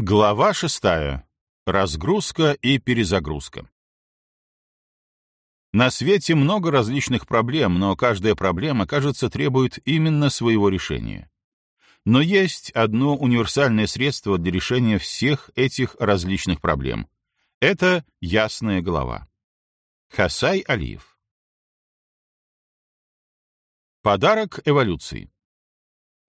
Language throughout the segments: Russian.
Глава шестая. Разгрузка и перезагрузка. На свете много различных проблем, но каждая проблема, кажется, требует именно своего решения. Но есть одно универсальное средство для решения всех этих различных проблем. Это ясная голова. Хасай Алиев. Подарок эволюции.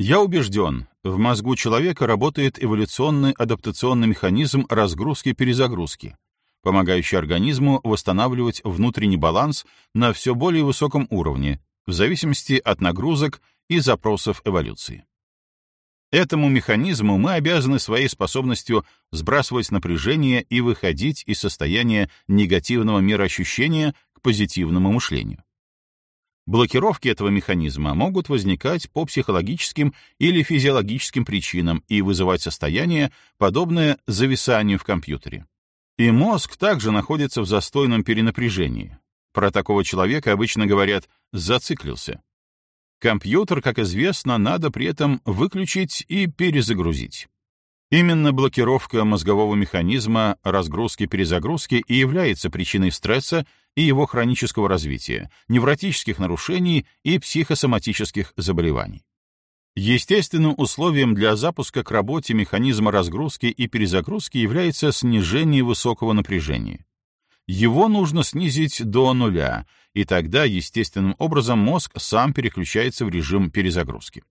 Я убежден, в мозгу человека работает эволюционный адаптационный механизм разгрузки-перезагрузки, помогающий организму восстанавливать внутренний баланс на все более высоком уровне, в зависимости от нагрузок и запросов эволюции. Этому механизму мы обязаны своей способностью сбрасывать напряжение и выходить из состояния негативного мироощущения к позитивному мышлению. Блокировки этого механизма могут возникать по психологическим или физиологическим причинам и вызывать состояние, подобное зависанию в компьютере. И мозг также находится в застойном перенапряжении. Про такого человека обычно говорят «зациклился». Компьютер, как известно, надо при этом выключить и перезагрузить. Именно блокировка мозгового механизма разгрузки-перезагрузки и является причиной стресса и его хронического развития, невротических нарушений и психосоматических заболеваний. Естественным условием для запуска к работе механизма разгрузки и перезагрузки является снижение высокого напряжения. Его нужно снизить до нуля, и тогда естественным образом мозг сам переключается в режим перезагрузки.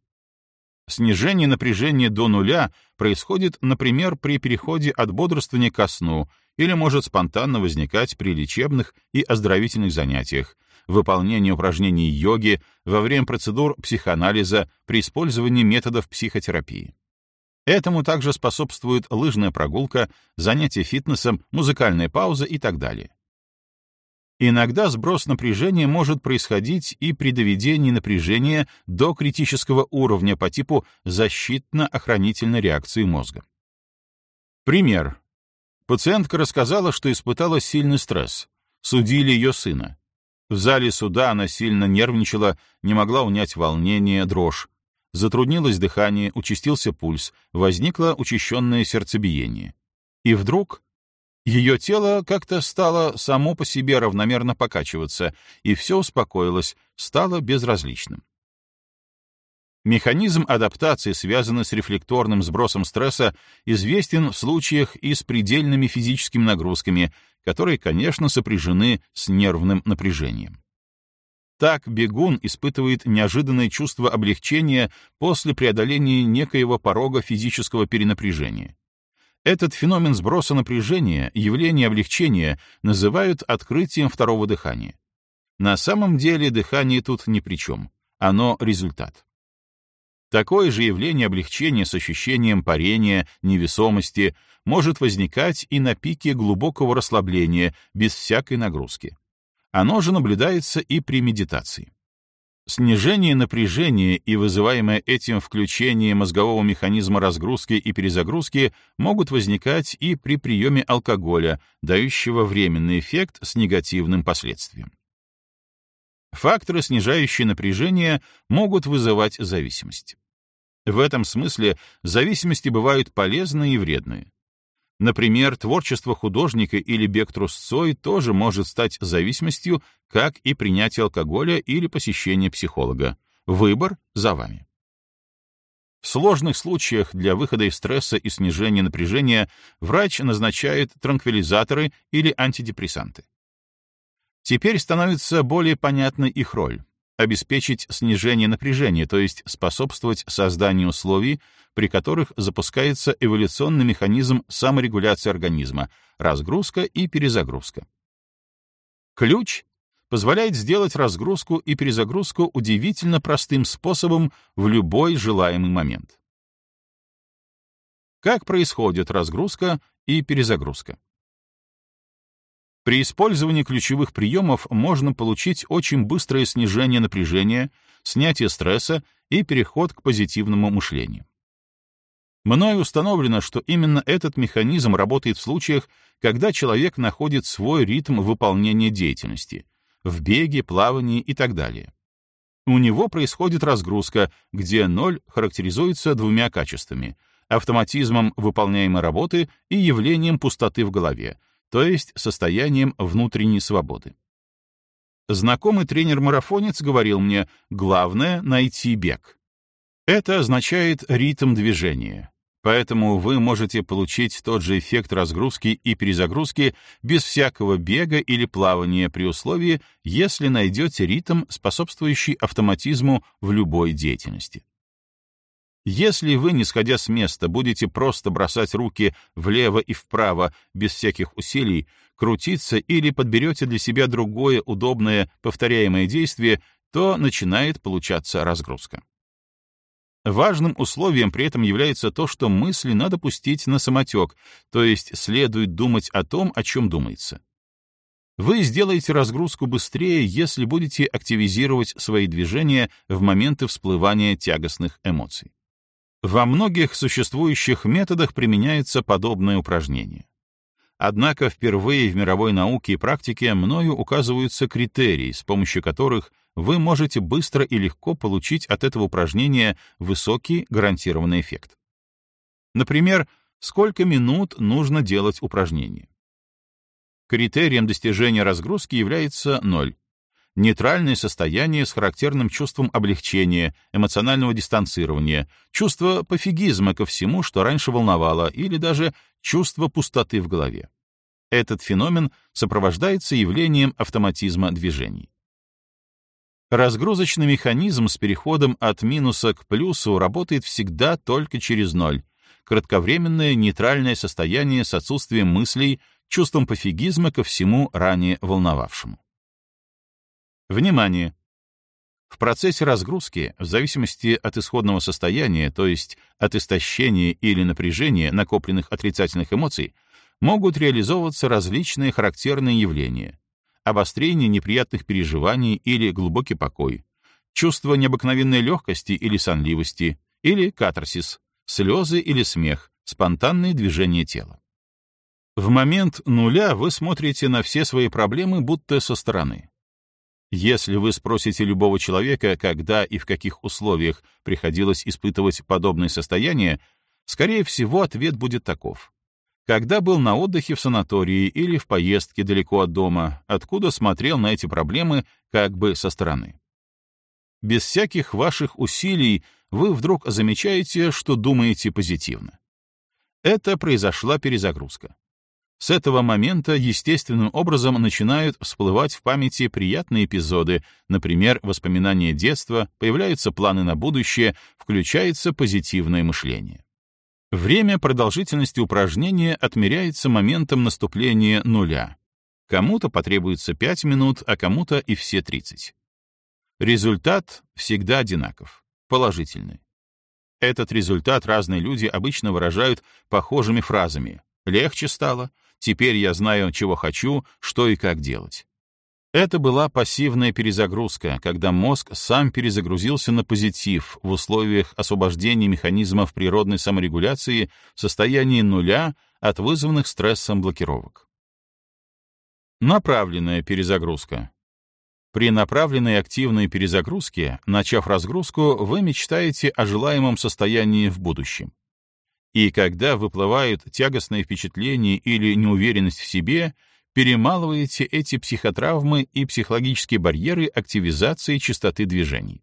Снижение напряжения до нуля происходит, например, при переходе от бодрствования ко сну или может спонтанно возникать при лечебных и оздоровительных занятиях, выполнении упражнений йоги, во время процедур психоанализа, при использовании методов психотерапии. Этому также способствует лыжная прогулка, занятия фитнесом, музыкальная пауза и так далее. Иногда сброс напряжения может происходить и при доведении напряжения до критического уровня по типу защитно-охранительной реакции мозга. Пример. Пациентка рассказала, что испытала сильный стресс. Судили ее сына. В зале суда она сильно нервничала, не могла унять волнение, дрожь. Затруднилось дыхание, участился пульс, возникло учащенное сердцебиение. И вдруг ее тело как-то стало само по себе равномерно покачиваться, и все успокоилось, стало безразличным. Механизм адаптации, связанный с рефлекторным сбросом стресса, известен в случаях и с предельными физическими нагрузками, которые, конечно, сопряжены с нервным напряжением. Так бегун испытывает неожиданное чувство облегчения после преодоления некоего порога физического перенапряжения. Этот феномен сброса напряжения, явление облегчения, называют открытием второго дыхания. На самом деле дыхание тут ни при чем. Оно — результат. Такое же явление облегчения с ощущением парения, невесомости может возникать и на пике глубокого расслабления, без всякой нагрузки. Оно же наблюдается и при медитации. Снижение напряжения и вызываемое этим включение мозгового механизма разгрузки и перезагрузки могут возникать и при приеме алкоголя, дающего временный эффект с негативным последствием. Факторы, снижающие напряжение, могут вызывать зависимость. В этом смысле зависимости бывают полезные и вредные. Например, творчество художника или бег трусцой тоже может стать зависимостью, как и принятие алкоголя или посещение психолога. Выбор за вами. В сложных случаях для выхода из стресса и снижения напряжения врач назначает транквилизаторы или антидепрессанты. Теперь становится более понятна их роль обеспечить снижение напряжения, то есть способствовать созданию условий, при которых запускается эволюционный механизм саморегуляции организма, разгрузка и перезагрузка. Ключ позволяет сделать разгрузку и перезагрузку удивительно простым способом в любой желаемый момент. Как происходит разгрузка и перезагрузка? При использовании ключевых приемов можно получить очень быстрое снижение напряжения, снятие стресса и переход к позитивному мышлению. Мною установлено, что именно этот механизм работает в случаях, когда человек находит свой ритм выполнения деятельности — в беге, плавании и так далее. У него происходит разгрузка, где ноль характеризуется двумя качествами автоматизмом выполняемой работы и явлением пустоты в голове, то есть состоянием внутренней свободы. Знакомый тренер-марафонец говорил мне, главное — найти бег. Это означает ритм движения, поэтому вы можете получить тот же эффект разгрузки и перезагрузки без всякого бега или плавания при условии, если найдете ритм, способствующий автоматизму в любой деятельности. Если вы, не сходя с места, будете просто бросать руки влево и вправо без всяких усилий, крутиться или подберете для себя другое удобное повторяемое действие, то начинает получаться разгрузка. Важным условием при этом является то, что мысли надо пустить на самотек, то есть следует думать о том, о чем думается. Вы сделаете разгрузку быстрее, если будете активизировать свои движения в моменты всплывания тягостных эмоций. Во многих существующих методах применяется подобное упражнение. Однако впервые в мировой науке и практике мною указываются критерии, с помощью которых вы можете быстро и легко получить от этого упражнения высокий гарантированный эффект. Например, сколько минут нужно делать упражнение. Критерием достижения разгрузки является ноль. Нейтральное состояние с характерным чувством облегчения, эмоционального дистанцирования, чувство пофигизма ко всему, что раньше волновало, или даже чувство пустоты в голове. Этот феномен сопровождается явлением автоматизма движений. Разгрузочный механизм с переходом от минуса к плюсу работает всегда только через ноль. Кратковременное нейтральное состояние с отсутствием мыслей, чувством пофигизма ко всему ранее волновавшему. Внимание! В процессе разгрузки, в зависимости от исходного состояния, то есть от истощения или напряжения накопленных отрицательных эмоций, могут реализовываться различные характерные явления, обострение неприятных переживаний или глубокий покой, чувство необыкновенной легкости или сонливости, или катарсис, слезы или смех, спонтанные движения тела. В момент нуля вы смотрите на все свои проблемы будто со стороны. Если вы спросите любого человека, когда и в каких условиях приходилось испытывать подобное состояние, скорее всего, ответ будет таков когда был на отдыхе в санатории или в поездке далеко от дома, откуда смотрел на эти проблемы как бы со стороны. Без всяких ваших усилий вы вдруг замечаете, что думаете позитивно. Это произошла перезагрузка. С этого момента естественным образом начинают всплывать в памяти приятные эпизоды, например, воспоминания детства, появляются планы на будущее, включается позитивное мышление. Время продолжительности упражнения отмеряется моментом наступления нуля. Кому-то потребуется 5 минут, а кому-то и все 30. Результат всегда одинаков, положительный. Этот результат разные люди обычно выражают похожими фразами «легче стало», «теперь я знаю, чего хочу, что и как делать». Это была пассивная перезагрузка, когда мозг сам перезагрузился на позитив в условиях освобождения механизмов природной саморегуляции в состоянии нуля от вызванных стрессом блокировок. Направленная перезагрузка. При направленной активной перезагрузке, начав разгрузку, вы мечтаете о желаемом состоянии в будущем. И когда выплывают тягостные впечатления или неуверенность в себе — перемалываете эти психотравмы и психологические барьеры активизации частоты движений.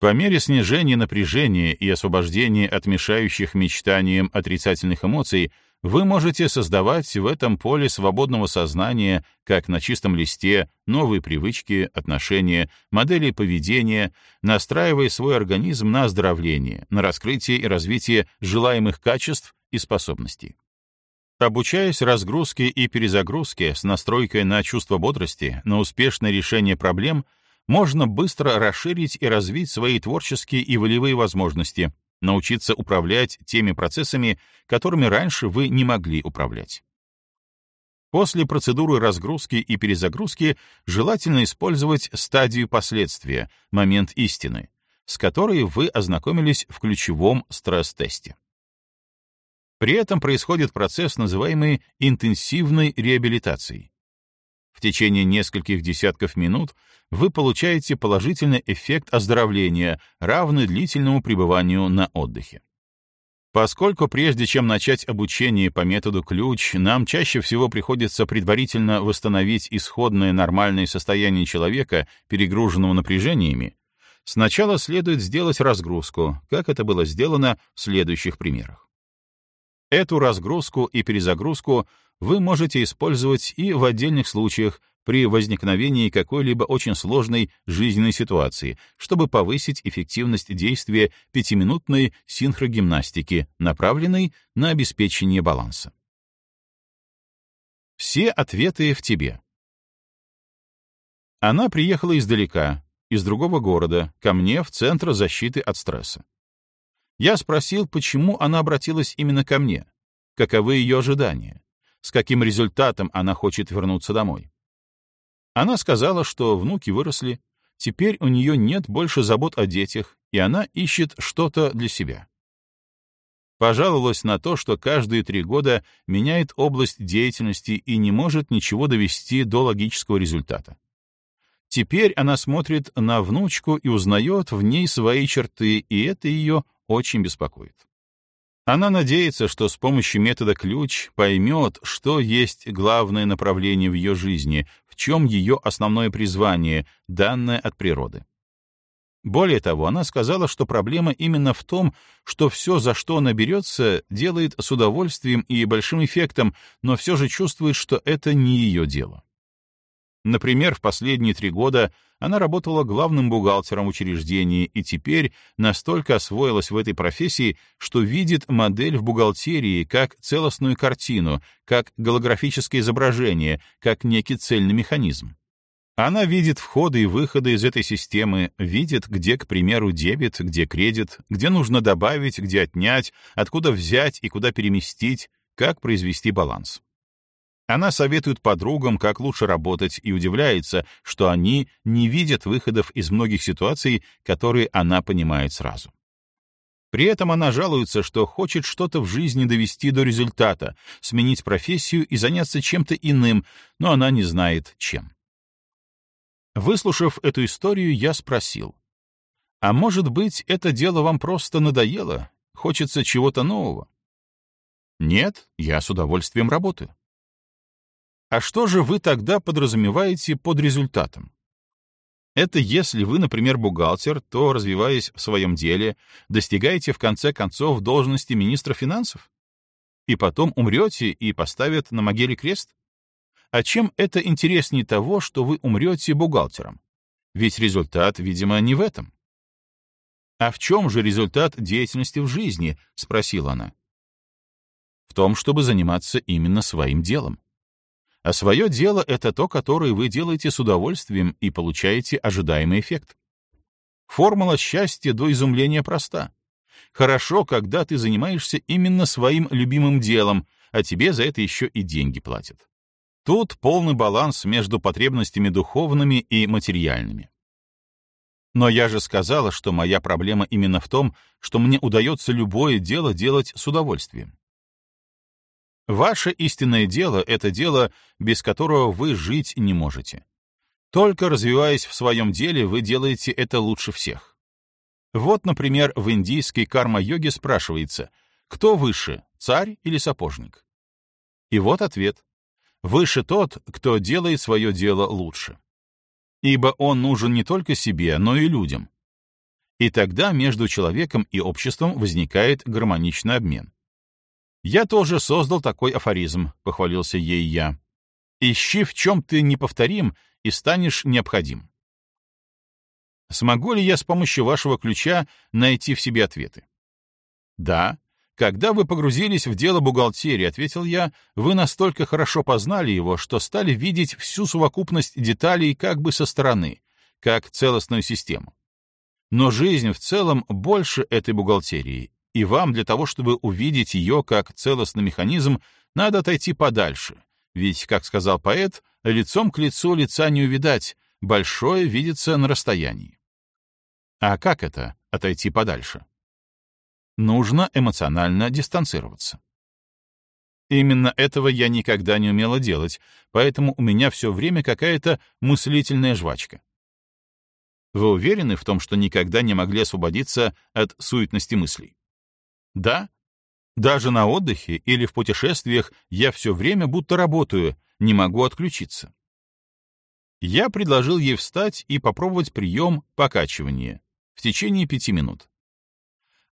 По мере снижения напряжения и освобождения от мешающих мечтаниям отрицательных эмоций вы можете создавать в этом поле свободного сознания, как на чистом листе, новые привычки, отношения, модели поведения, настраивая свой организм на оздоровление, на раскрытие и развитие желаемых качеств и способностей. Обучаясь разгрузке и перезагрузке с настройкой на чувство бодрости, на успешное решение проблем, можно быстро расширить и развить свои творческие и волевые возможности, научиться управлять теми процессами, которыми раньше вы не могли управлять. После процедуры разгрузки и перезагрузки желательно использовать стадию последствия, момент истины, с которой вы ознакомились в ключевом стресс-тесте. При этом происходит процесс, называемый интенсивной реабилитацией. В течение нескольких десятков минут вы получаете положительный эффект оздоровления, равный длительному пребыванию на отдыхе. Поскольку прежде чем начать обучение по методу ключ, нам чаще всего приходится предварительно восстановить исходное нормальное состояние человека, перегруженного напряжениями, сначала следует сделать разгрузку, как это было сделано в следующих примерах. Эту разгрузку и перезагрузку вы можете использовать и в отдельных случаях, при возникновении какой-либо очень сложной жизненной ситуации, чтобы повысить эффективность действия пятиминутной синхрогимнастики, направленной на обеспечение баланса. Все ответы в тебе. Она приехала издалека, из другого города, ко мне в Центр защиты от стресса. Я спросил, почему она обратилась именно ко мне, каковы ее ожидания, с каким результатом она хочет вернуться домой. Она сказала, что внуки выросли, теперь у нее нет больше забот о детях, и она ищет что-то для себя. Пожаловалась на то, что каждые три года меняет область деятельности и не может ничего довести до логического результата. Теперь она смотрит на внучку и узнает в ней свои черты, и это ее очень беспокоит. Она надеется, что с помощью метода ключ поймет, что есть главное направление в ее жизни, в чем ее основное призвание, данное от природы. Более того, она сказала, что проблема именно в том, что все, за что она берется, делает с удовольствием и большим эффектом, но все же чувствует, что это не ее дело. Например, в последние три года она работала главным бухгалтером учреждения и теперь настолько освоилась в этой профессии, что видит модель в бухгалтерии как целостную картину, как голографическое изображение, как некий цельный механизм. Она видит входы и выходы из этой системы, видит, где, к примеру, дебет, где кредит, где нужно добавить, где отнять, откуда взять и куда переместить, как произвести баланс. Она советует подругам, как лучше работать, и удивляется, что они не видят выходов из многих ситуаций, которые она понимает сразу. При этом она жалуется, что хочет что-то в жизни довести до результата, сменить профессию и заняться чем-то иным, но она не знает, чем. Выслушав эту историю, я спросил, «А может быть, это дело вам просто надоело? Хочется чего-то нового?» «Нет, я с удовольствием работаю». А что же вы тогда подразумеваете под результатом? Это если вы, например, бухгалтер, то, развиваясь в своем деле, достигаете в конце концов должности министра финансов? И потом умрете и поставят на могиле крест? А чем это интереснее того, что вы умрете бухгалтером? Ведь результат, видимо, не в этом. «А в чем же результат деятельности в жизни?» — спросила она. «В том, чтобы заниматься именно своим делом. А свое дело — это то, которое вы делаете с удовольствием и получаете ожидаемый эффект. Формула счастья до изумления проста. Хорошо, когда ты занимаешься именно своим любимым делом, а тебе за это еще и деньги платят. Тут полный баланс между потребностями духовными и материальными. Но я же сказала, что моя проблема именно в том, что мне удается любое дело делать с удовольствием. Ваше истинное дело — это дело, без которого вы жить не можете. Только развиваясь в своем деле, вы делаете это лучше всех. Вот, например, в индийской карма-йоге спрашивается, кто выше, царь или сапожник? И вот ответ. Выше тот, кто делает свое дело лучше. Ибо он нужен не только себе, но и людям. И тогда между человеком и обществом возникает гармоничный обмен. «Я тоже создал такой афоризм», — похвалился ей я. «Ищи, в чем ты неповторим, и станешь необходим». Смогу ли я с помощью вашего ключа найти в себе ответы? Да. Когда вы погрузились в дело бухгалтерии, ответил я, вы настолько хорошо познали его, что стали видеть всю совокупность деталей как бы со стороны, как целостную систему. Но жизнь в целом больше этой бухгалтерии, и вам для того, чтобы увидеть ее как целостный механизм, надо отойти подальше. Ведь, как сказал поэт, лицом к лицу лица не увидать, большое видится на расстоянии. А как это — отойти подальше? Нужно эмоционально дистанцироваться. Именно этого я никогда не умела делать, поэтому у меня все время какая-то мыслительная жвачка. Вы уверены в том, что никогда не могли освободиться от суетности мыслей? Да, Даже на отдыхе или в путешествиях я все время будто работаю, не могу отключиться. Я предложил ей встать и попробовать прием покачивания в течение пяти минут.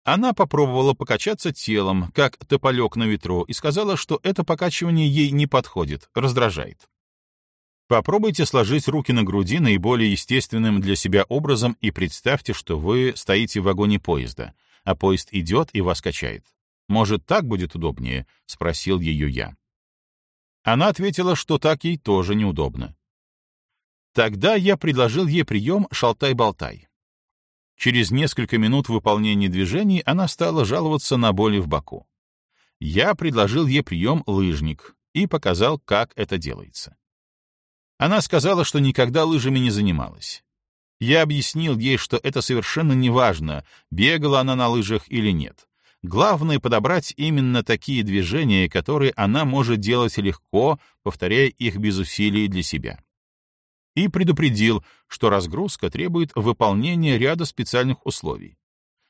Она попробовала покачаться телом, как тополек на ветру, и сказала, что это покачивание ей не подходит, раздражает. Попробуйте сложить руки на груди наиболее естественным для себя образом и представьте, что вы стоите в вагоне поезда, а поезд идет и вас качает. Может, так будет удобнее? — спросил ее я. Она ответила, что так ей тоже неудобно. Тогда я предложил ей прием «шалтай-болтай». Через несколько минут выполнения движений она стала жаловаться на боли в боку. Я предложил ей прием «лыжник» и показал, как это делается. Она сказала, что никогда лыжами не занималась. Я объяснил ей, что это совершенно неважно, бегала она на лыжах или нет. Главное — подобрать именно такие движения, которые она может делать легко, повторяя их без усилий для себя. И предупредил, что разгрузка требует выполнения ряда специальных условий.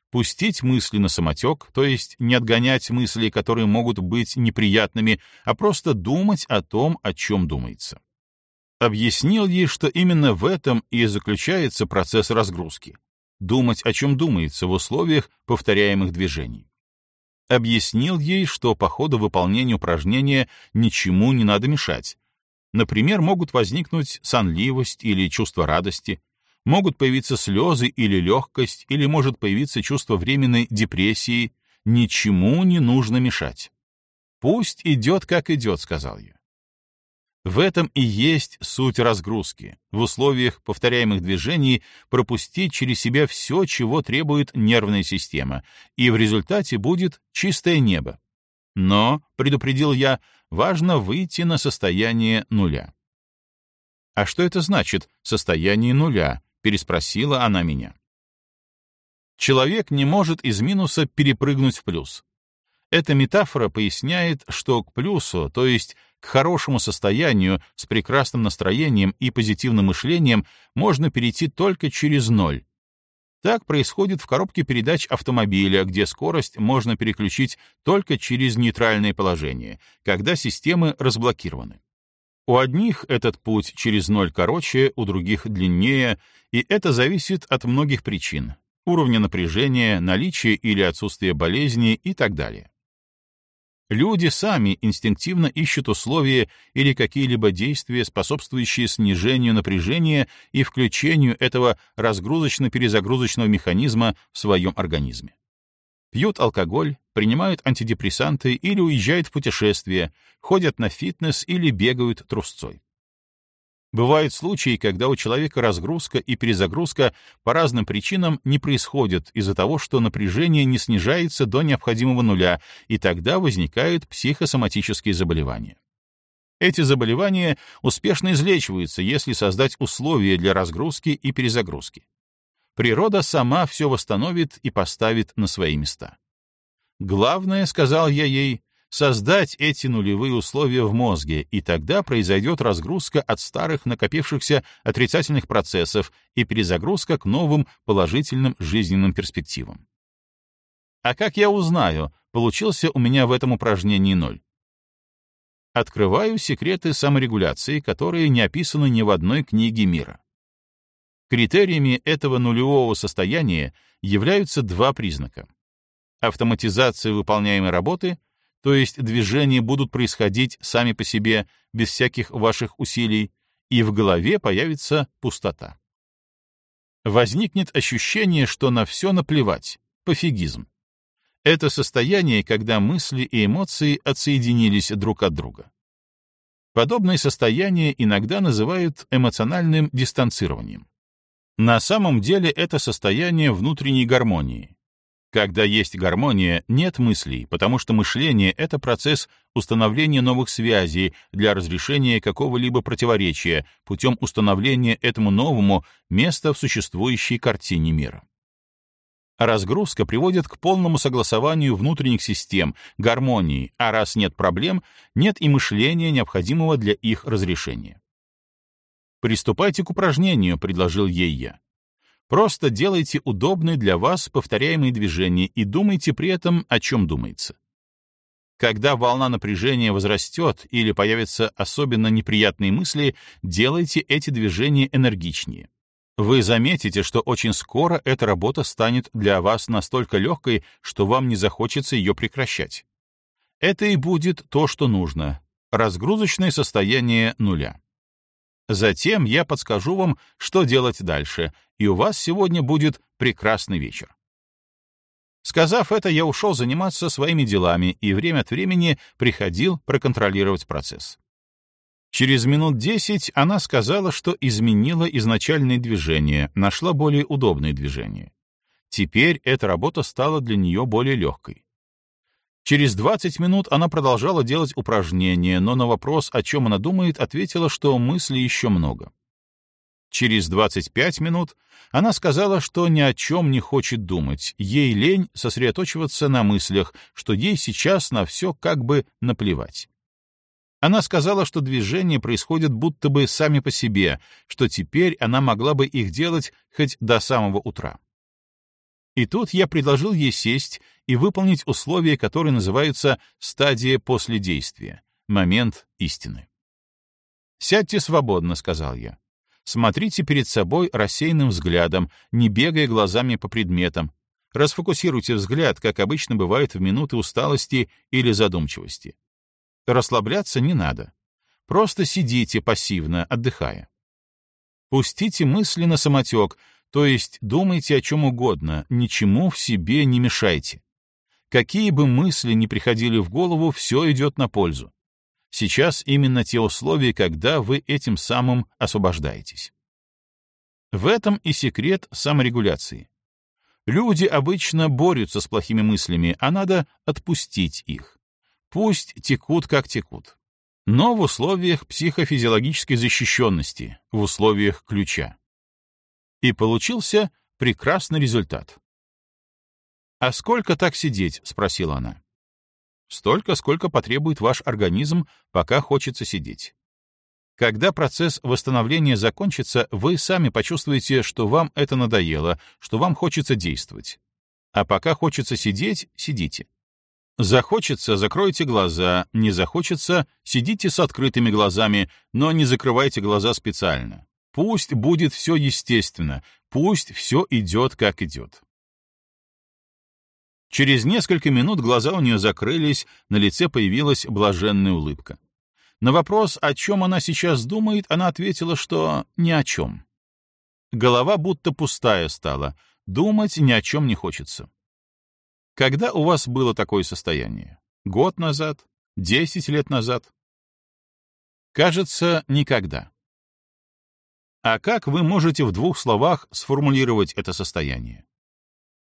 Пустить мысли на самотек, то есть не отгонять мысли, которые могут быть неприятными, а просто думать о том, о чем думается объяснил ей, что именно в этом и заключается процесс разгрузки — думать, о чем думается в условиях повторяемых движений. Объяснил ей, что по ходу выполнения упражнения ничему не надо мешать. Например, могут возникнуть сонливость или чувство радости, могут появиться слезы или легкость, или может появиться чувство временной депрессии. Ничему не нужно мешать. «Пусть идет, как идет», — сказал я. В этом и есть суть разгрузки. В условиях повторяемых движений пропустить через себя все, чего требует нервная система, и в результате будет чистое небо. Но, предупредил я, важно выйти на состояние нуля. «А что это значит, состояние нуля?» — переспросила она меня. Человек не может из минуса перепрыгнуть в плюс. Эта метафора поясняет, что к плюсу, то есть к хорошему состоянию с прекрасным настроением и позитивным мышлением можно перейти только через ноль. Так происходит в коробке передач автомобиля, где скорость можно переключить только через нейтральное положение, когда системы разблокированы. У одних этот путь через ноль короче, у других длиннее, и это зависит от многих причин — уровня напряжения, наличия или отсутствия болезни и так далее. Люди сами инстинктивно ищут условия или какие-либо действия, способствующие снижению напряжения и включению этого разгрузочно-перезагрузочного механизма в своем организме. Пьют алкоголь, принимают антидепрессанты или уезжают в путешествие, ходят на фитнес или бегают трусцой. Бывают случаи, когда у человека разгрузка и перезагрузка по разным причинам не происходят из-за того, что напряжение не снижается до необходимого нуля, и тогда возникают психосоматические заболевания. Эти заболевания успешно излечиваются, если создать условия для разгрузки и перезагрузки. Природа сама все восстановит и поставит на свои места. Главное, сказал я ей, создать эти нулевые условия в мозге, и тогда произойдет разгрузка от старых накопившихся отрицательных процессов и перезагрузка к новым положительным жизненным перспективам. А как я узнаю, получился у меня в этом упражнении ноль? Открываю секреты саморегуляции, которые не описаны ни в одной книге мира. Критериями этого нулевого состояния являются два признака. Автоматизация выполняемой работы — то есть движения будут происходить сами по себе, без всяких ваших усилий, и в голове появится пустота. Возникнет ощущение, что на все наплевать, пофигизм. Это состояние, когда мысли и эмоции отсоединились друг от друга. Подобное состояние иногда называют эмоциональным дистанцированием. На самом деле это состояние внутренней гармонии, когда есть гармония, нет мыслей, потому что мышление — это процесс установления новых связей для разрешения какого-либо противоречия путем установления этому новому места в существующей картине мира. Разгрузка приводит к полному согласованию внутренних систем, гармонии, а раз нет проблем, нет и мышления, необходимого для их разрешения. «Приступайте к упражнению», — предложил ей я. Просто делайте удобные для вас повторяемые движения и думайте при этом, о чем думается. Когда волна напряжения возрастет или появятся особенно неприятные мысли, делайте эти движения энергичнее. Вы заметите, что очень скоро эта работа станет для вас настолько легкой, что вам не захочется ее прекращать. Это и будет то, что нужно. Разгрузочное состояние нуля. Затем я подскажу вам, что делать дальше, и у вас сегодня будет прекрасный вечер. Сказав это, я ушел заниматься своими делами и время от времени приходил проконтролировать процесс. Через минут десять она сказала, что изменила изначальное движение, нашла более удобное движение. Теперь эта работа стала для нее более легкой. Через 20 минут она продолжала делать упражнения, но на вопрос, о чем она думает, ответила, что мыслей еще много. Через 25 минут она сказала, что ни о чем не хочет думать, ей лень сосредоточиваться на мыслях, что ей сейчас на все как бы наплевать. Она сказала, что движения происходят будто бы сами по себе, что теперь она могла бы их делать хоть до самого утра. И тут я предложил ей сесть и выполнить условия, которые называются стадия после действия, момент истины. «Сядьте свободно», — сказал я. «Смотрите перед собой рассеянным взглядом, не бегая глазами по предметам. Расфокусируйте взгляд, как обычно бывает в минуты усталости или задумчивости. Расслабляться не надо. Просто сидите пассивно, отдыхая. Пустите мысли на самотек, то есть думайте о чем угодно, ничему в себе не мешайте. Какие бы мысли ни приходили в голову, все идет на пользу. Сейчас именно те условия, когда вы этим самым освобождаетесь. В этом и секрет саморегуляции. Люди обычно борются с плохими мыслями, а надо отпустить их. Пусть текут, как текут. Но в условиях психофизиологической защищенности, в условиях ключа. И получился прекрасный результат. «А сколько так сидеть?» — спросила она. «Столько, сколько потребует ваш организм, пока хочется сидеть. Когда процесс восстановления закончится, вы сами почувствуете, что вам это надоело, что вам хочется действовать. А пока хочется сидеть — сидите. Захочется — закройте глаза, не захочется — сидите с открытыми глазами, но не закрывайте глаза специально. Пусть будет все естественно, пусть все идет, как идет. Через несколько минут глаза у нее закрылись, на лице появилась блаженная улыбка. На вопрос, о чем она сейчас думает, она ответила, что ни о чем. Голова будто пустая стала, думать ни о чем не хочется. Когда у вас было такое состояние? Год назад? Десять лет назад? Кажется, никогда. А как вы можете в двух словах сформулировать это состояние?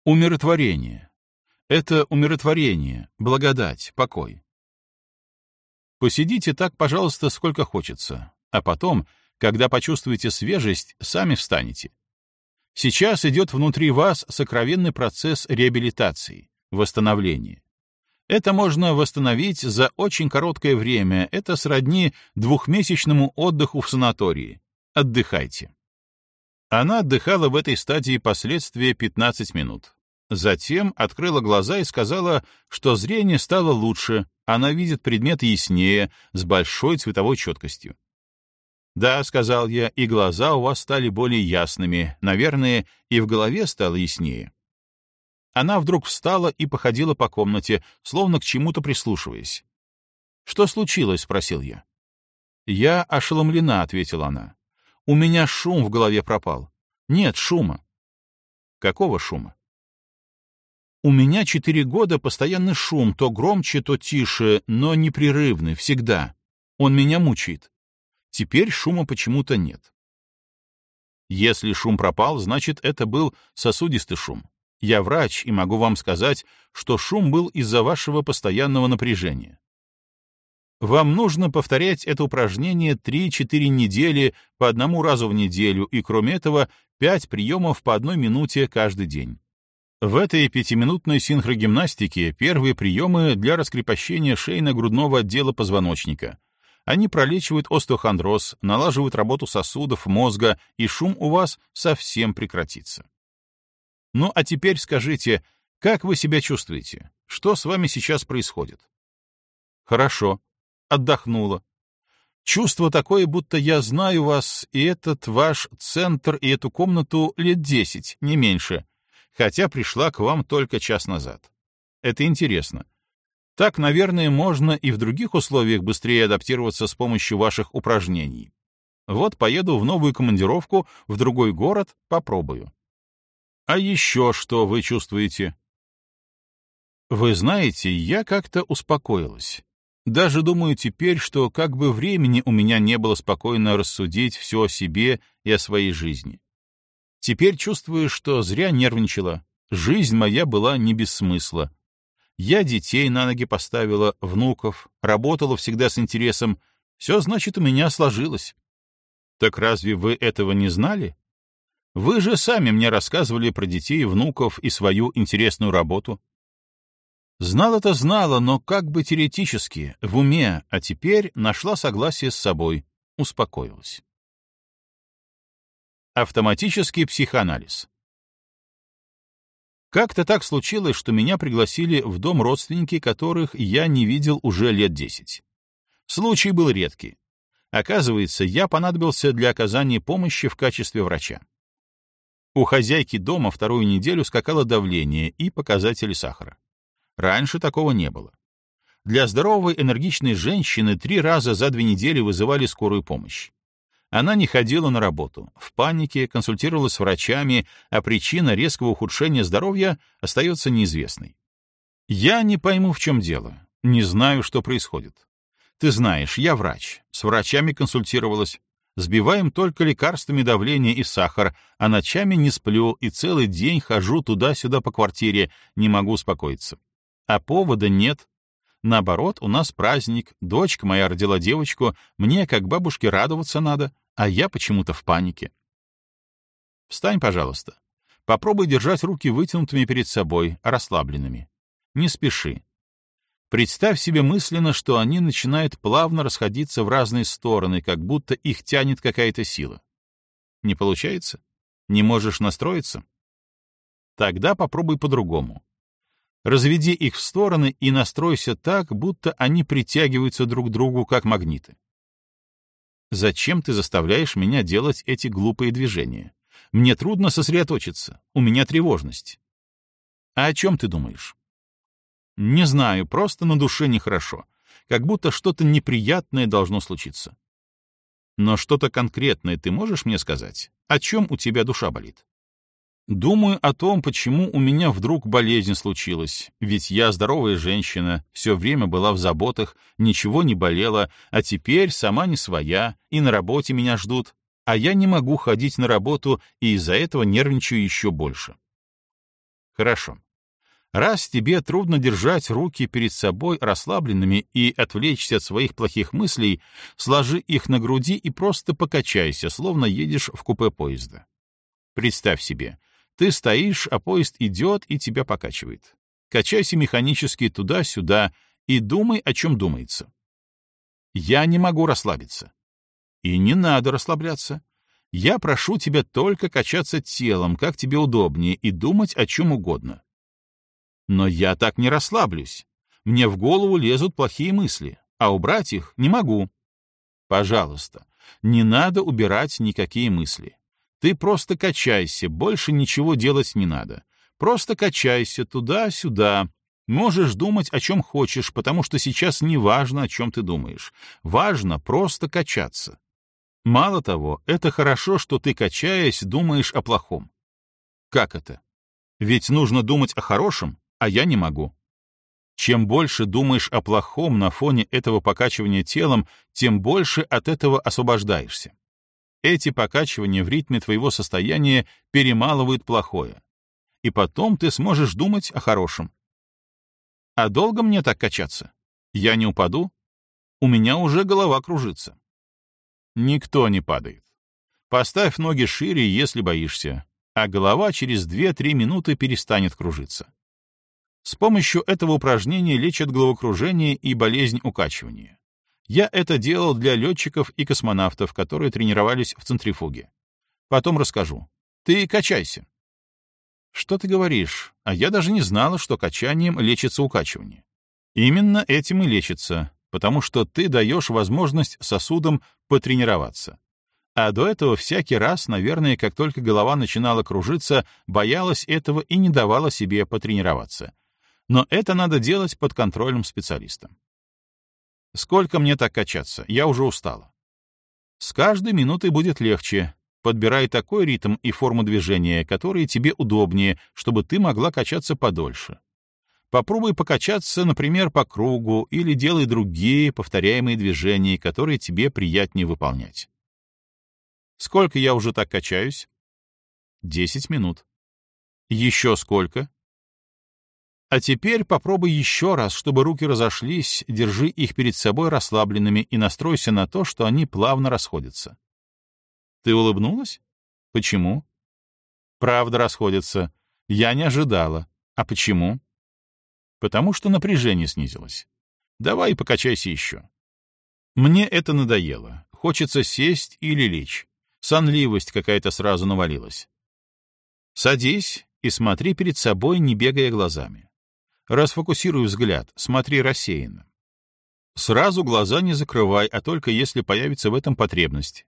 Умиротворение. Это умиротворение, благодать, покой. Посидите так, пожалуйста, сколько хочется, а потом, когда почувствуете свежесть, сами встанете. Сейчас идет внутри вас сокровенный процесс реабилитации, восстановления. Это можно восстановить за очень короткое время, это сродни двухмесячному отдыху в санатории. Отдыхайте. Она отдыхала в этой стадии последствия 15 минут. Затем открыла глаза и сказала, что зрение стало лучше, она видит предметы яснее, с большой цветовой четкостью. «Да», — сказал я, — «и глаза у вас стали более ясными, наверное, и в голове стало яснее». Она вдруг встала и походила по комнате, словно к чему-то прислушиваясь. «Что случилось?» — спросил я. «Я ошеломлена», — ответила она. «У меня шум в голове пропал. Нет шума». «Какого шума?» «У меня четыре года постоянный шум, то громче, то тише, но непрерывный, всегда. Он меня мучает. Теперь шума почему-то нет». Если шум пропал, значит, это был сосудистый шум. Я врач и могу вам сказать, что шум был из-за вашего постоянного напряжения. Вам нужно повторять это упражнение 3-4 недели по одному разу в неделю и, кроме этого, 5 приемов по одной минуте каждый день. В этой пятиминутной синхрогимнастике первые приемы для раскрепощения шейно-грудного отдела позвоночника. Они пролечивают остеохондроз, налаживают работу сосудов, мозга, и шум у вас совсем прекратится. Ну а теперь скажите, как вы себя чувствуете? Что с вами сейчас происходит? Хорошо. Отдохнула. Чувство такое, будто я знаю вас, и этот ваш центр, и эту комнату лет десять, не меньше, хотя пришла к вам только час назад. Это интересно. Так, наверное, можно и в других условиях быстрее адаптироваться с помощью ваших упражнений. Вот поеду в новую командировку в другой город, попробую. А еще что вы чувствуете? Вы знаете, я как-то успокоилась. Даже думаю теперь, что как бы времени у меня не было спокойно рассудить все о себе и о своей жизни. Теперь чувствую, что зря нервничала. Жизнь моя была не без смысла. Я детей на ноги поставила, внуков, работала всегда с интересом. Все, значит, у меня сложилось. Так разве вы этого не знали? Вы же сами мне рассказывали про детей, внуков и свою интересную работу. Знал это знала, но как бы теоретически, в уме, а теперь нашла согласие с собой, успокоилась. Автоматический психоанализ. Как-то так случилось, что меня пригласили в дом родственники, которых я не видел уже лет десять. Случай был редкий. Оказывается, я понадобился для оказания помощи в качестве врача. У хозяйки дома вторую неделю скакало давление и показатели сахара. Раньше такого не было. Для здоровой, энергичной женщины три раза за две недели вызывали скорую помощь. Она не ходила на работу, в панике, консультировалась с врачами, а причина резкого ухудшения здоровья остается неизвестной. Я не пойму, в чем дело, не знаю, что происходит. Ты знаешь, я врач, с врачами консультировалась. Сбиваем только лекарствами давление и сахар, а ночами не сплю и целый день хожу туда-сюда по квартире, не могу успокоиться. А повода нет. Наоборот, у нас праздник, дочка моя родила девочку, мне, как бабушке, радоваться надо, а я почему-то в панике. Встань, пожалуйста. Попробуй держать руки вытянутыми перед собой, расслабленными. Не спеши. Представь себе мысленно, что они начинают плавно расходиться в разные стороны, как будто их тянет какая-то сила. Не получается? Не можешь настроиться? Тогда попробуй по-другому. Разведи их в стороны и настройся так, будто они притягиваются друг к другу, как магниты. Зачем ты заставляешь меня делать эти глупые движения? Мне трудно сосредоточиться, у меня тревожность. А о чем ты думаешь? Не знаю, просто на душе нехорошо, как будто что-то неприятное должно случиться. Но что-то конкретное ты можешь мне сказать? О чем у тебя душа болит? Думаю о том, почему у меня вдруг болезнь случилась, ведь я здоровая женщина, все время была в заботах, ничего не болела, а теперь сама не своя, и на работе меня ждут, а я не могу ходить на работу и из-за этого нервничаю еще больше. Хорошо. Раз тебе трудно держать руки перед собой расслабленными и отвлечься от своих плохих мыслей, сложи их на груди и просто покачайся, словно едешь в купе поезда. Представь себе, ты стоишь, а поезд идет и тебя покачивает. Качайся механически туда-сюда и думай, о чем думается. Я не могу расслабиться. И не надо расслабляться. Я прошу тебя только качаться телом, как тебе удобнее, и думать о чем угодно. Но я так не расслаблюсь. Мне в голову лезут плохие мысли, а убрать их не могу. Пожалуйста, не надо убирать никакие мысли. Ты просто качайся, больше ничего делать не надо. Просто качайся туда-сюда. Можешь думать, о чем хочешь, потому что сейчас не важно, о чем ты думаешь. Важно просто качаться. Мало того, это хорошо, что ты, качаясь, думаешь о плохом. Как это? Ведь нужно думать о хорошем, а я не могу. Чем больше думаешь о плохом на фоне этого покачивания телом, тем больше от этого освобождаешься. Эти покачивания в ритме твоего состояния перемалывают плохое. И потом ты сможешь думать о хорошем. А долго мне так качаться? Я не упаду? У меня уже голова кружится. Никто не падает. Поставь ноги шире, если боишься, а голова через 2-3 минуты перестанет кружиться. С помощью этого упражнения лечат головокружение и болезнь укачивания. Я это делал для летчиков и космонавтов, которые тренировались в центрифуге. Потом расскажу. Ты качайся. Что ты говоришь? А я даже не знала, что качанием лечится укачивание. Именно этим и лечится. потому что ты даешь возможность сосудам потренироваться. А до этого всякий раз, наверное, как только голова начинала кружиться, боялась этого и не давала себе потренироваться. Но это надо делать под контролем специалиста. Сколько мне так качаться? Я уже устала. С каждой минутой будет легче. Подбирай такой ритм и форму движения, которые тебе удобнее, чтобы ты могла качаться подольше. Попробуй покачаться, например, по кругу или делай другие повторяемые движения, которые тебе приятнее выполнять. Сколько я уже так качаюсь? Десять минут. Еще сколько? А теперь попробуй еще раз, чтобы руки разошлись, держи их перед собой расслабленными и настройся на то, что они плавно расходятся. Ты улыбнулась? Почему? Правда расходятся. Я не ожидала. А почему? потому что напряжение снизилось. Давай покачайся еще. Мне это надоело. Хочется сесть или лечь. Сонливость какая-то сразу навалилась. Садись и смотри перед собой, не бегая глазами. Расфокусируй взгляд, смотри рассеянно. Сразу глаза не закрывай, а только если появится в этом потребность.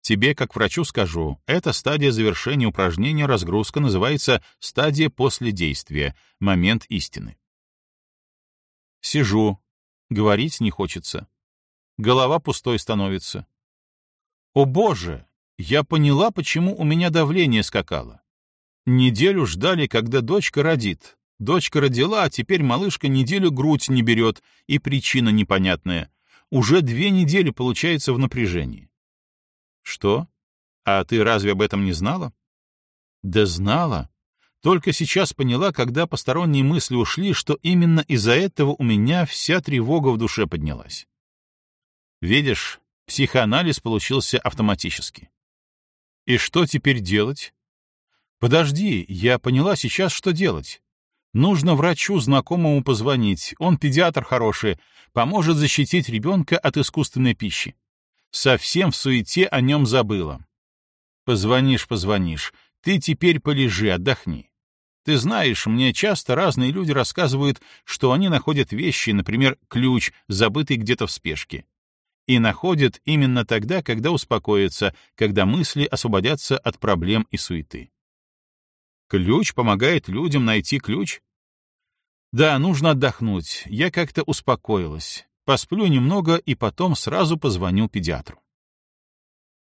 Тебе, как врачу, скажу, эта стадия завершения упражнения разгрузка называется стадия после действия, момент истины. Сижу, говорить не хочется. Голова пустой становится. О боже, я поняла, почему у меня давление скакало. Неделю ждали, когда дочка родит. Дочка родила, а теперь малышка неделю грудь не берет, и причина непонятная. Уже две недели получается в напряжении. Что? А ты разве об этом не знала? Да знала. Только сейчас поняла, когда посторонние мысли ушли, что именно из-за этого у меня вся тревога в душе поднялась. Видишь, психоанализ получился автоматически. И что теперь делать? Подожди, я поняла сейчас, что делать. Нужно врачу знакомому позвонить, он педиатр хороший, поможет защитить ребенка от искусственной пищи. Совсем в суете о нем забыла. Позвонишь, позвонишь, ты теперь полежи, отдохни. Ты знаешь, мне часто разные люди рассказывают, что они находят вещи, например, ключ, забытый где-то в спешке. И находят именно тогда, когда успокоятся, когда мысли освободятся от проблем и суеты. Ключ помогает людям найти ключ? Да, нужно отдохнуть. Я как-то успокоилась. Посплю немного и потом сразу позвоню педиатру.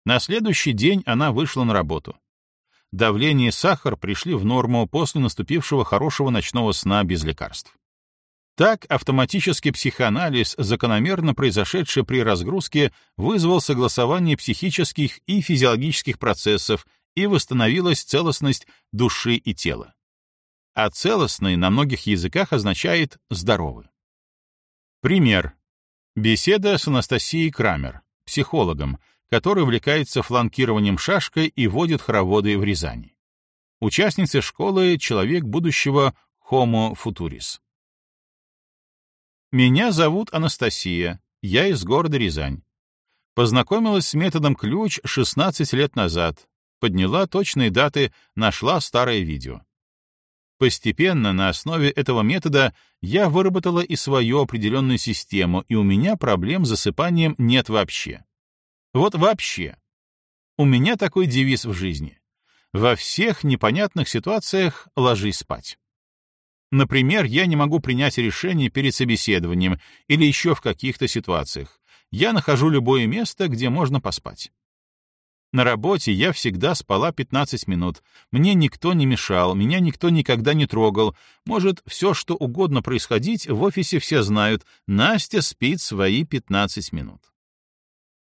На следующий день она вышла на работу давление и сахар пришли в норму после наступившего хорошего ночного сна без лекарств. Так автоматический психоанализ, закономерно произошедший при разгрузке, вызвал согласование психических и физиологических процессов и восстановилась целостность души и тела. А целостный на многих языках означает «здоровый». Пример. Беседа с Анастасией Крамер, психологом, который увлекается фланкированием шашкой и водит хороводы в Рязани. Участница школы — человек будущего Homo Futuris. Меня зовут Анастасия, я из города Рязань. Познакомилась с методом ключ 16 лет назад, подняла точные даты, нашла старое видео. Постепенно на основе этого метода я выработала и свою определенную систему, и у меня проблем с засыпанием нет вообще. Вот вообще. У меня такой девиз в жизни. Во всех непонятных ситуациях ложись спать. Например, я не могу принять решение перед собеседованием или еще в каких-то ситуациях. Я нахожу любое место, где можно поспать. На работе я всегда спала 15 минут. Мне никто не мешал, меня никто никогда не трогал. Может, все, что угодно происходить, в офисе все знают. Настя спит свои 15 минут.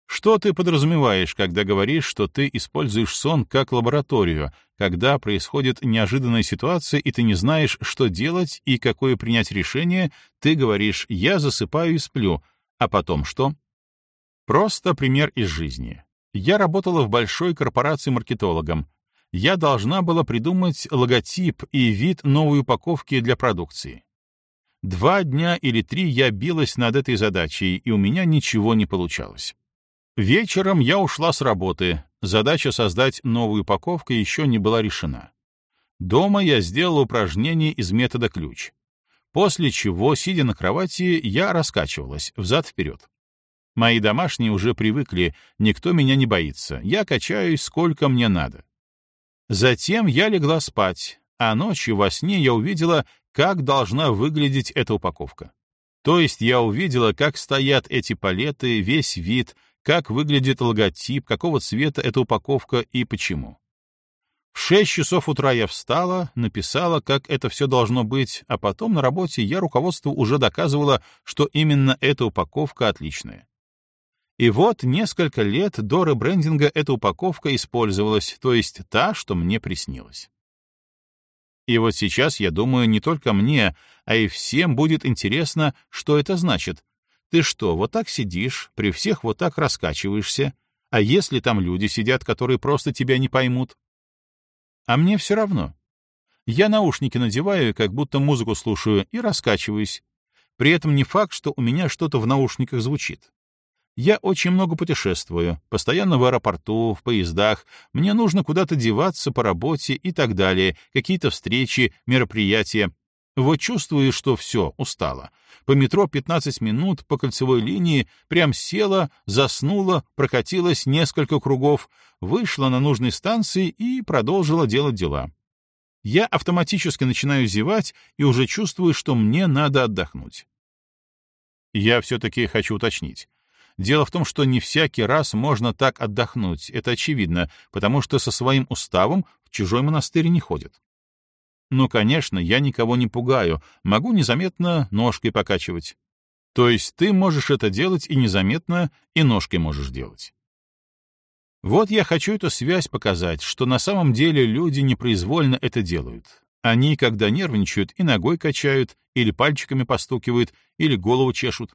Что ты подразумеваешь, когда говоришь, что ты используешь сон как лабораторию, когда происходит неожиданная ситуация, и ты не знаешь, что делать и какое принять решение, ты говоришь «я засыпаю и сплю», а потом что? Просто пример из жизни. Я работала в большой корпорации маркетологом. Я должна была придумать логотип и вид новой упаковки для продукции. Два дня или три я билась над этой задачей, и у меня ничего не получалось. Вечером я ушла с работы. Задача создать новую упаковку еще не была решена. Дома я сделала упражнение из метода ключ. после чего, сидя на кровати, я раскачивалась взад-вперед. Мои домашние уже привыкли, никто меня не боится, я качаюсь сколько мне надо. Затем я легла спать, а ночью во сне я увидела, как должна выглядеть эта упаковка. То есть я увидела, как стоят эти палеты, весь вид, как выглядит логотип, какого цвета эта упаковка и почему. В шесть часов утра я встала, написала, как это все должно быть, а потом на работе я руководству уже доказывала, что именно эта упаковка отличная. И вот несколько лет до ребрендинга эта упаковка использовалась, то есть та, что мне приснилась. И вот сейчас, я думаю, не только мне, а и всем будет интересно, что это значит. Ты что, вот так сидишь, при всех вот так раскачиваешься, а если там люди сидят, которые просто тебя не поймут? А мне все равно. Я наушники надеваю, как будто музыку слушаю, и раскачиваюсь. При этом не факт, что у меня что-то в наушниках звучит. Я очень много путешествую, постоянно в аэропорту, в поездах, мне нужно куда-то деваться по работе и так далее, какие-то встречи, мероприятия. Вот чувствую, что все, устала. По метро 15 минут, по кольцевой линии, прям села, заснула, прокатилась несколько кругов, вышла на нужной станции и продолжила делать дела. Я автоматически начинаю зевать и уже чувствую, что мне надо отдохнуть. Я все-таки хочу уточнить. Дело в том, что не всякий раз можно так отдохнуть, это очевидно, потому что со своим уставом в чужой монастырь не ходят. Ну, конечно, я никого не пугаю, могу незаметно ножкой покачивать. То есть ты можешь это делать и незаметно, и ножкой можешь делать. Вот я хочу эту связь показать, что на самом деле люди непроизвольно это делают. Они, когда нервничают, и ногой качают, или пальчиками постукивают, или голову чешут.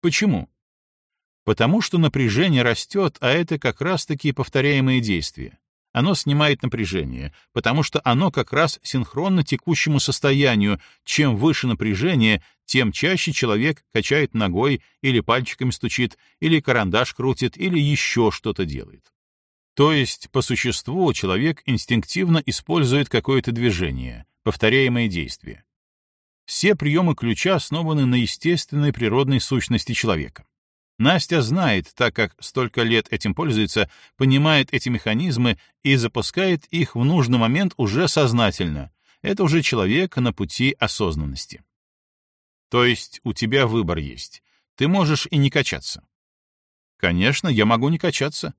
Почему? Потому что напряжение растет, а это как раз-таки повторяемые действия. Оно снимает напряжение, потому что оно как раз синхронно текущему состоянию. Чем выше напряжение, тем чаще человек качает ногой или пальчиками стучит, или карандаш крутит, или еще что-то делает. То есть, по существу, человек инстинктивно использует какое-то движение, повторяемое действие. Все приемы ключа основаны на естественной природной сущности человека. Настя знает, так как столько лет этим пользуется, понимает эти механизмы и запускает их в нужный момент уже сознательно. Это уже человек на пути осознанности. То есть у тебя выбор есть. Ты можешь и не качаться. Конечно, я могу не качаться.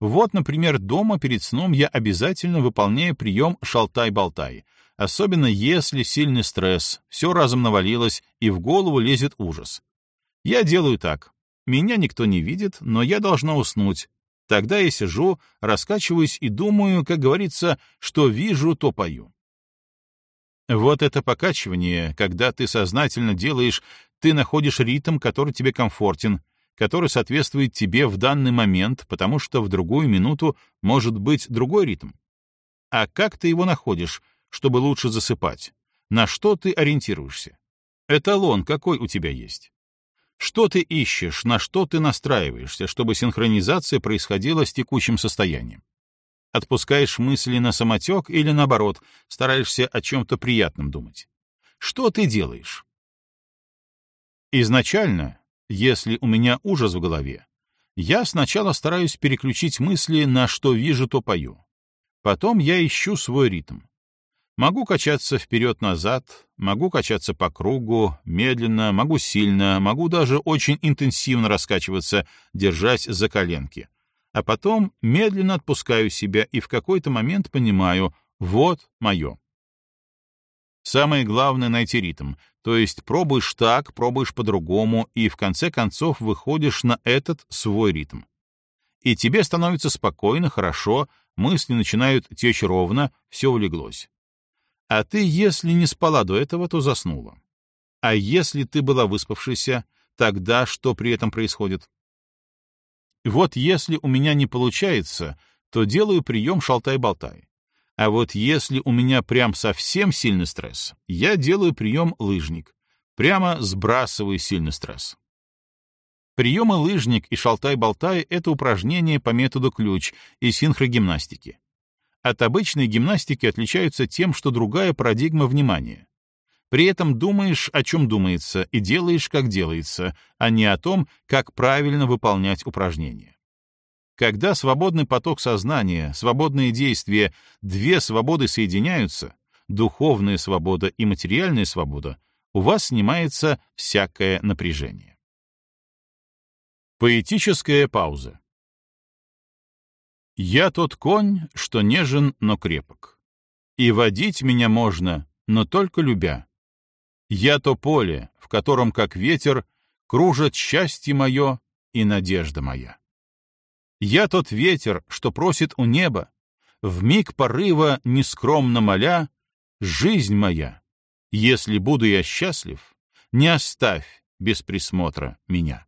Вот, например, дома перед сном я обязательно выполняю прием «шалтай-болтай», особенно если сильный стресс, все разом навалилось и в голову лезет ужас. Я делаю так. Меня никто не видит, но я должна уснуть. Тогда я сижу, раскачиваюсь и думаю, как говорится, что вижу, то пою. Вот это покачивание, когда ты сознательно делаешь, ты находишь ритм, который тебе комфортен, который соответствует тебе в данный момент, потому что в другую минуту может быть другой ритм. А как ты его находишь, чтобы лучше засыпать? На что ты ориентируешься? Эталон какой у тебя есть? Что ты ищешь, на что ты настраиваешься, чтобы синхронизация происходила с текущим состоянием? Отпускаешь мысли на самотек или, наоборот, стараешься о чем-то приятном думать? Что ты делаешь? Изначально, если у меня ужас в голове, я сначала стараюсь переключить мысли на что вижу, то пою. Потом я ищу свой ритм. Могу качаться вперед-назад, могу качаться по кругу, медленно, могу сильно, могу даже очень интенсивно раскачиваться, держась за коленки. А потом медленно отпускаю себя и в какой-то момент понимаю — вот мое. Самое главное — найти ритм, то есть пробуешь так, пробуешь по-другому, и в конце концов выходишь на этот свой ритм. И тебе становится спокойно, хорошо, мысли начинают течь ровно, все улеглось. А ты, если не спала до этого, то заснула. А если ты была выспавшейся, тогда что при этом происходит? Вот если у меня не получается, то делаю прием шалтай-болтай. А вот если у меня прям совсем сильный стресс, я делаю прием лыжник. Прямо сбрасываю сильный стресс. Приемы лыжник и шалтай-болтай — это упражнения по методу ключ и синхрогимнастики от обычной гимнастики отличаются тем, что другая парадигма внимания. При этом думаешь, о чем думается, и делаешь, как делается, а не о том, как правильно выполнять упражнения. Когда свободный поток сознания, свободные действия, две свободы соединяются, духовная свобода и материальная свобода, у вас снимается всякое напряжение. Поэтическая пауза. «Я тот конь, что нежен, но крепок. И водить меня можно, но только любя. Я то поле, в котором, как ветер, кружит счастье мое и надежда моя. Я тот ветер, что просит у неба, в миг порыва нескромно моля, жизнь моя, если буду я счастлив, не оставь без присмотра меня.